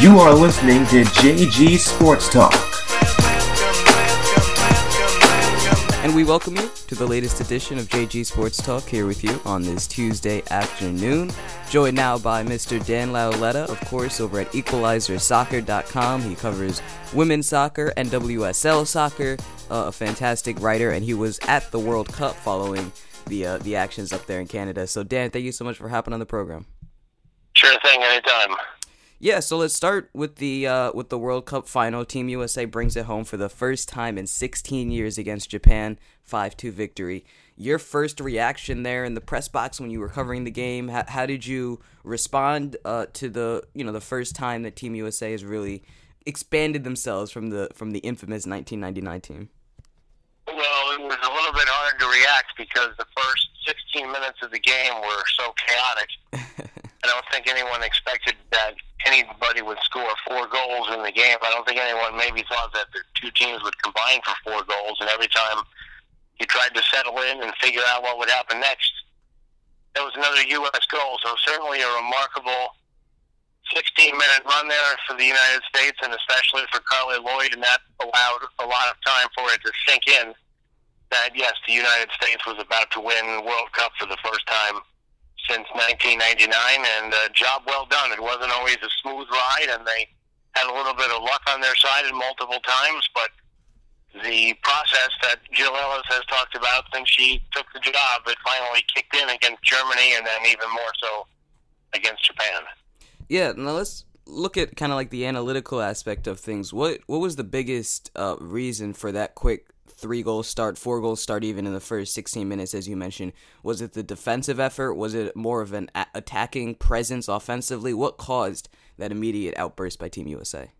You are listening to JG Sports Talk. And we welcome you to the latest edition of JG Sports Talk here with you on this Tuesday afternoon. Joined now by Mr. Dan Lauletta, of course, over at EqualizerSoccer.com. He covers women's soccer and WSL soccer. Uh, a fantastic writer, and he was at the World Cup following the uh, the actions up there in Canada. So, Dan, thank you so much for hopping on the program. Sure thing, anytime. Yeah, so let's start with the uh, with the World Cup final. Team USA brings it home for the first time in 16 years against Japan, 5-2 victory. Your first reaction there in the press box when you were covering the game, how, how did you respond uh, to the you know the first time that Team USA has really expanded themselves from the from the infamous 1999 team? Well, it was a little bit hard to react because the first 16 minutes of the game were so chaotic. I don't think anyone expected that anybody would score four goals in the game. I don't think anyone maybe thought that the two teams would combine for four goals, and every time you tried to settle in and figure out what would happen next, there was another U.S. goal. So certainly a remarkable 16-minute run there for the United States, and especially for Carli Lloyd, and that allowed a lot of time for it to sink in that yes, the United States was about to win World Cup for the first time since 1999, and uh, job well done. It wasn't always a smooth ride, and they had a little bit of luck on their side in multiple times, but the process that Jill Ellis has talked about since she took the job, it finally kicked in against Germany, and then even more so against Japan. Yeah, now let's look at kind of like the analytical aspect of things. What what was the biggest uh, reason for that quick three goal start, four goal start, even in the first 16 minutes, as you mentioned? Was it the defensive effort? Was it more of an a- attacking presence offensively? What caused that immediate outburst by Team USA?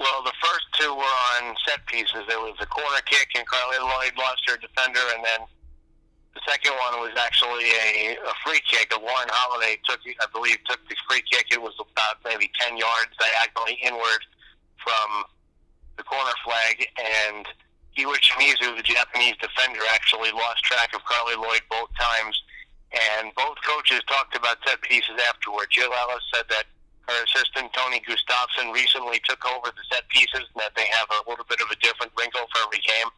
Well, the first two were on set pieces. There was a corner kick, and Carli Lloyd lost her defender, and then the second one was actually a, a free kick. A Lauren Holiday took, I believe, took the free kick. It was about maybe 10 yards diagonally inward from the corner flag, and Iwa the Japanese defender, actually lost track of Carli Lloyd both times. And both coaches talked about set pieces afterward. Jill Ellis said that her assistant Tony Gustavsson recently took over the set pieces, and that they have a little bit of a different wrinkle for every game.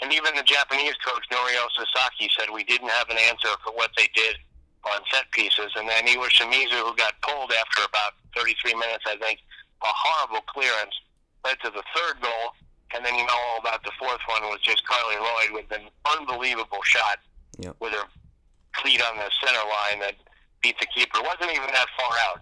And even the Japanese coach Norio Sasaki said we didn't have an answer for what they did on set pieces. And then Iwa who got pulled after about 33 minutes, I think, a horrible clearance, led to the third goal. And then you know all about the fourth one was just Carli Lloyd with an unbelievable shot Yep. with her cleat on the center line that beat the keeper. It wasn't even that far out.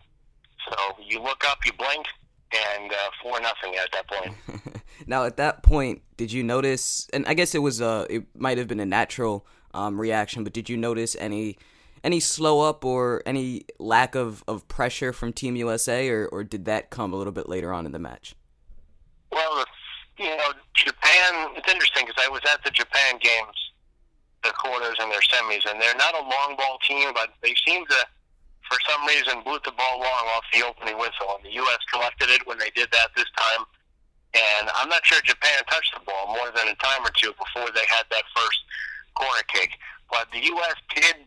So you look up, you blink, and uh, four nothing at that point. now, at that point, did you notice? And I guess it was a, it might have been a natural um, reaction, but did you notice any, any slow up or any lack of, of pressure from Team USA, or, or did that come a little bit later on in the match? Well, the, Japan. It's interesting because I was at the Japan games, the quarters and their semis, and they're not a long ball team, but they seem to, for some reason, boot the ball long off the opening whistle. And the U.S. collected it when they did that this time. And I'm not sure Japan touched the ball more than a time or two before they had that first corner kick. But the U.S. did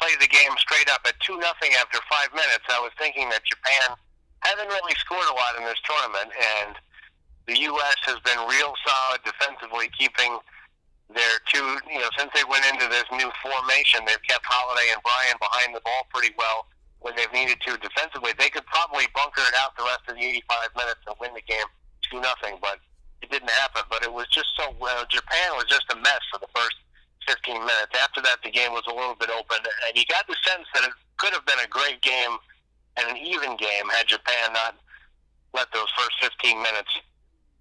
play the game straight up at 2 nothing after five minutes. I was thinking that Japan hasn't really scored a lot in this tournament, and the U.S. has been real solid defensively, keeping their two, you know, since they went into this new formation, they've kept Holiday and Brian behind the ball pretty well when they've needed to defensively. They could probably bunker it out the rest of the 85 minutes and win the game 2 nothing, but it didn't happen. But it was just so well. Japan was just a mess for the first 15 minutes. After that, the game was a little bit open, and you got the sense that it could have been a great game and an even game had Japan not let those first 15 minutes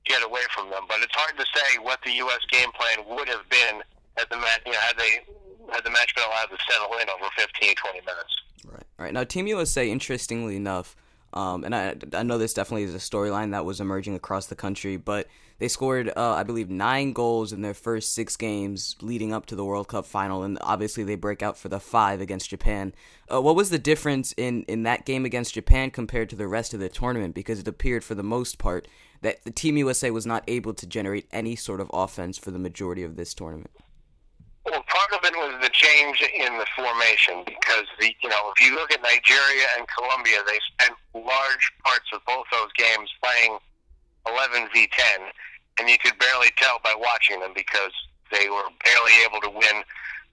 get away from them. But it's hard to say what the U.S. game plan would have been had the match, you know, had they had the match been allowed to settle in over 15, 20 minutes. Right. Right. Now, Team USA, interestingly enough, um, and I, I know this definitely is a storyline that was emerging across the country, but they scored, uh, I believe, nine goals in their first six games leading up to the World Cup final, and obviously they break out for the five against Japan. Uh, what was the difference in, in that game against Japan compared to the rest of the tournament? Because it appeared, for the most part, that the Team USA was not able to generate any sort of offense for the majority of this tournament. Well, part of it was the change in the formation because the you know if you look at Nigeria and Colombia, they spent large parts of both those games playing 11 v 10, and you could barely tell by watching them because they were barely able to win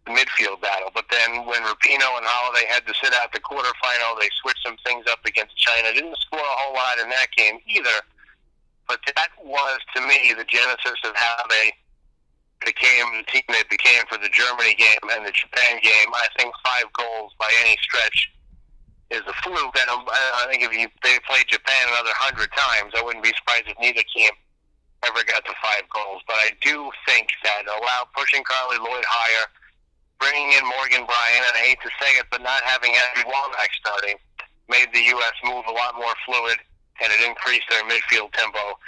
the midfield battle. But then when Rapinoe and Holiday had to sit out the quarterfinal, they switched some things up against China. Didn't score a whole lot in that game either. But that was, to me, the genesis of how they became the team they became for the Germany game and the Japan game. I think five goals by any stretch is a fluke. And um, I think if you they played Japan another hundred times, I wouldn't be surprised if neither team ever got to five goals. But I do think that allow pushing Carli Lloyd higher, bringing in Morgan Brian, and I hate to say it, but not having Abby Wambach starting made the U.S. move a lot more fluid, and it increased their midfield tempo.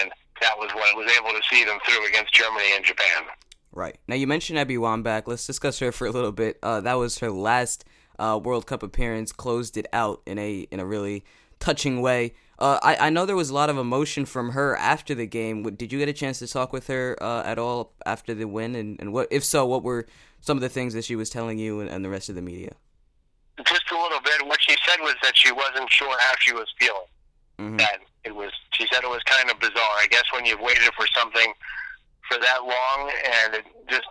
And that was what was able to see them through against Germany and Japan. Right. Now, you mentioned Abby Wambach. Let's discuss her for a little bit. Uh, that was her last uh, World Cup appearance, closed it out in a in a really touching way. Uh, I, I know there was a lot of emotion from her after the game. Did you get a chance to talk with her uh, at all after the win? And, and what, if so, what were some of the things that she was telling you and, and the rest of the media? Just a little bit. What she said was that she wasn't sure how she was feeling. Mm-hmm. That it was. She said it was kind of bizarre. I guess when you've waited for something for that long and it just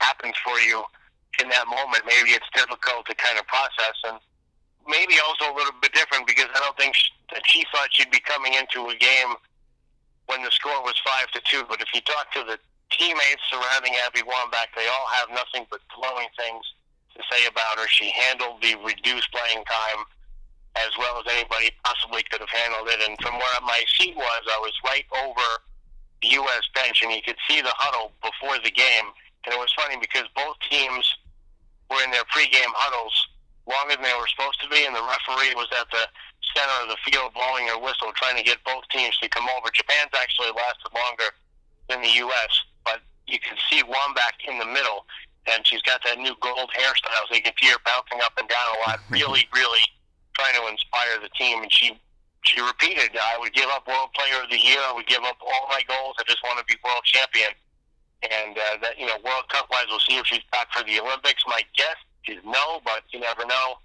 happens for you in that moment, maybe it's difficult to kind of process and maybe also a little bit different because I don't think she, that she thought she'd be coming into a game when the score was five to two. But if you talk to the teammates surrounding Abby Wambach, they all have nothing but glowing things to say about her. She handled the reduced playing time as well as anybody possibly could have handled it. And from where my seat was, I was right over the U.S. bench, and you could see the huddle before the game. And it was funny because both teams were in their pregame huddles longer than they were supposed to be, and the referee was at the center of the field blowing her whistle, trying to get both teams to come over. Japan's actually lasted longer than the U.S., but you can see Wambach in the middle, and she's got that new gold hairstyle, so you can see her bouncing up and down a lot. Really, really trying to inspire the team, and she she repeated, "I would give up World Player of the Year. I would give up all my goals. I just want to be World Champion." And uh, that you know, World Cup wise, we'll see if she's back for the Olympics. My guess is no, but you never know.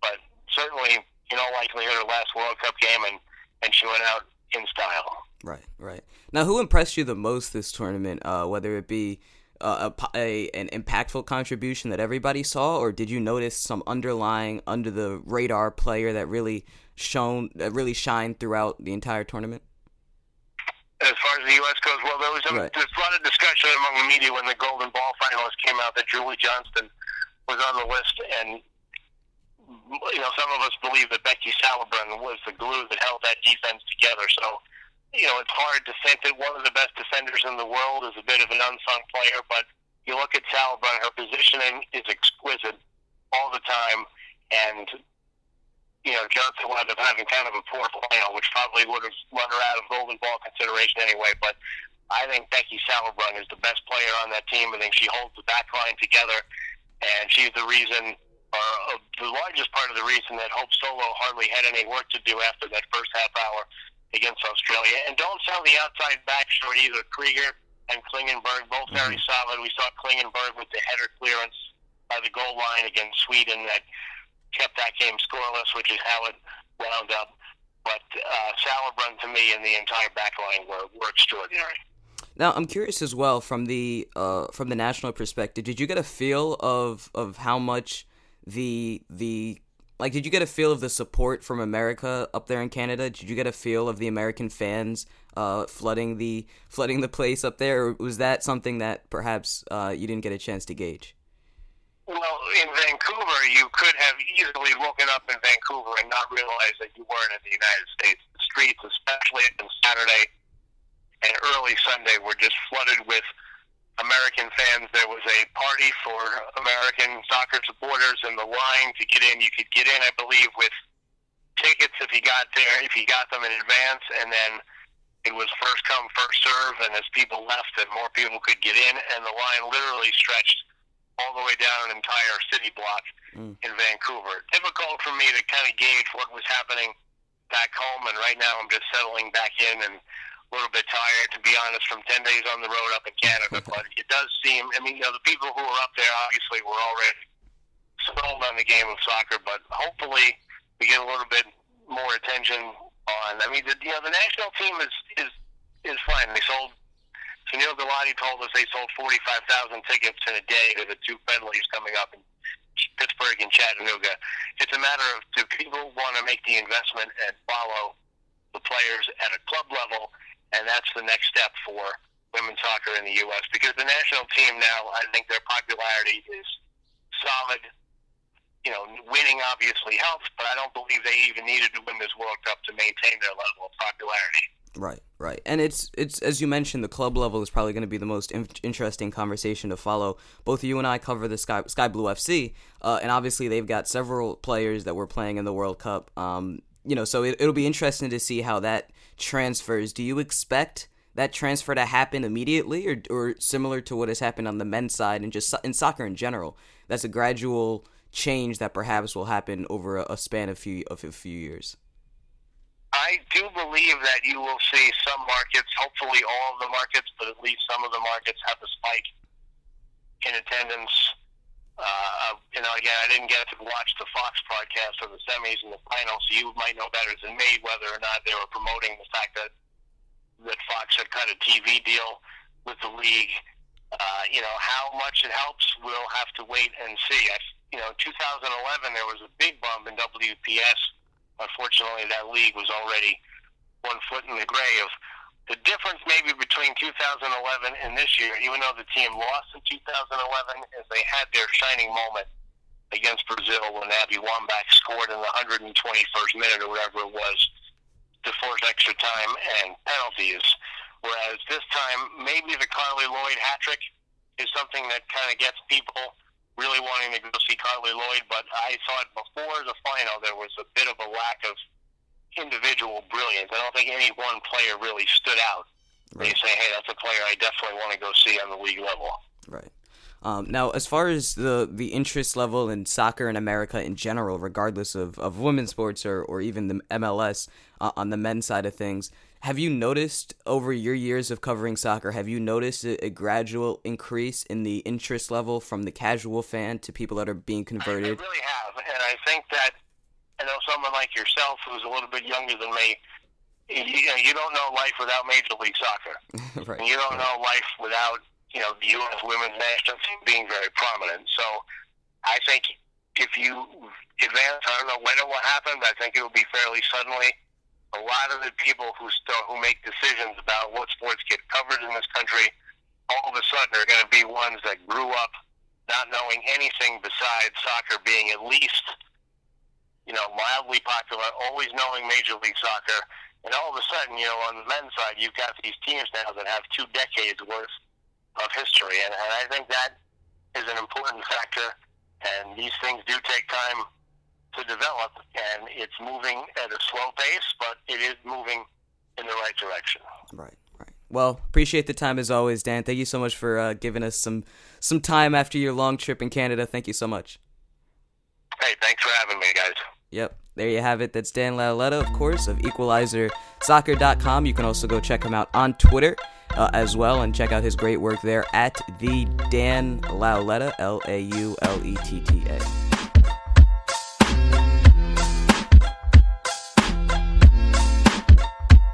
But certainly, you know, likelihood her last World Cup game, and and she went out in style. Right, right. Now, who impressed you the most this tournament? Uh, whether it be a, a, an impactful contribution that everybody saw, or did you notice some underlying under the radar player that really shone, that really shined throughout the entire tournament? As far as the U.S. goes, well, there was a, right. there's a lot of discussion among the media when the Golden Ball finalists came out that Julie Johnston was on the list, and you know some of us believe that Becky Sauerbrunn was the glue that held that defense together. So you know, it's hard to think that one of the best defenders in the world is a bit of an unsung player, but you look at Sauerbrunn, her positioning is exquisite all the time, and you know, Johnston wound up having kind of a poor final, which probably would have run her out of golden ball consideration anyway. But I think Becky Sauerbrunn is the best player on that team. I think she holds the back line together, and she's the reason, or uh, the largest part of the reason that Hope Solo hardly had any work to do after that first half hour against Australia. And don't sell the outside back short either. Krieger and Klingenberg, both mm-hmm. very solid. We saw Klingenberg with the header clearance by the goal line against Sweden that kept that game scoreless, which is how it wound up. But uh, Sauerbrunn, to me, and the entire back line were, were extraordinary. Now, I'm curious as well from the uh, from the national perspective. Did you get a feel of of how much the the like, did you get a feel of the support from America up there in Canada? Did you get a feel of the American fans uh, flooding the flooding the place up there, or was that something that perhaps uh, you didn't get a chance to gauge? Well, in Vancouver, you could have easily woken up in Vancouver and not realize that you weren't in the United States. The streets, especially on Saturday and early Sunday, were just flooded with American fans. There was a party for American soccer supporters, and the line to get in, you could get in, I believe, with tickets if you got there, if you got them in advance, and then it was first come, first serve. And as people left, and more people could get in, and the line literally stretched all the way down an entire city block mm. in Vancouver. Difficult for me to kind of gauge what was happening back home, and right now I'm just settling back in and a little bit tired, to be honest, from 10 days on the road up in Canada. but it does seem, I mean, you know, the people who are up there obviously were already sold on the game of soccer, but hopefully we get a little bit more attention on. I mean, the, you know, the national team is is is fine. They sold. Sunil Gulati told us they sold 45,000 tickets in a day to the two friendlies coming up in Pittsburgh and Chattanooga. It's a matter of do people want to make the investment and follow the players at a club level, and that's the next step for women's soccer in the U.S. Because the national team now, I think their popularity is solid you know, winning obviously helps, but I don't believe they even needed to win this World Cup to maintain their level of popularity. Right, right, and it's it's as you mentioned, the club level is probably going to be the most in- interesting conversation to follow. Both you and I cover the Sky Sky Blue FC, uh, and obviously they've got several players that were playing in the World Cup. Um, you know, so it, it'll be interesting to see how that transfers. Do you expect? that transfer to happen immediately or, or similar to what has happened on the men's side and just in soccer in general that's a gradual change that perhaps will happen over a, a span of few of a few years? I do believe that you will see some markets, hopefully all of the markets, but at least some of the markets have a spike in attendance. Uh, you know, again, I didn't get to watch the Fox broadcast of the semis and the finals, so you might know better than me whether or not they were promoting the fact that that Fox had cut a TV deal with the league. Uh, you know, how much it helps, we'll have to wait and see. I you know, 2011 there was a big bump in WPS. Unfortunately, that league was already one foot in the grave. The difference maybe between 2011 and this year, even though the team lost in 2011, is they had their shining moment against Brazil when Abby Wambach scored in the 121st minute or whatever it was to force extra time and penalties. Whereas this time, maybe the Carli Lloyd hat trick is something that kind of gets people really wanting to go see Carli Lloyd, but I thought before the final there was a bit of a lack of individual brilliance. I don't think any one player really stood out. Right. You say, hey, that's a player I definitely want to go see on the league level. Right. Um, now, as far as the, the interest level in soccer in America in general, regardless of, of women's sports or, or even the MLS uh, on the men's side of things, have you noticed over your years of covering soccer, have you noticed a, a, gradual increase in the interest level from the casual fan to people that are being converted? I, I really have. And I think that, I know someone like yourself who's a little bit younger than me, you, know, you don't know life without Major League Soccer. right. And you don't know life without, you know, the U.S. women's national team being very prominent. So I think if you advance, I don't know when it will happen, but I think it will be fairly suddenly a lot of the people who still who make decisions about what sports get covered in this country, all of a sudden are going to be ones that grew up not knowing anything besides soccer being at least, you know, mildly popular, always knowing Major League Soccer, and all of a sudden, you know, on the men's side, you've got these teams now that have two decades worth of history, and, and I think that is an important factor. And these things do take time to develop, and it's moving at a slow pace, but it is moving in the right direction. Right, right. Well, appreciate the time as always, Dan. Thank you so much for uh, giving us some some time after your long trip in Canada. Thank you so much. Hey, thanks for having me, guys. Yep. There you have it. That's Dan Lauletta, of course, of EqualizerSoccer.com. You can also go check him out on Twitter uh, as well and check out his great work there at the Dan Lauletta, L A U L E T T A.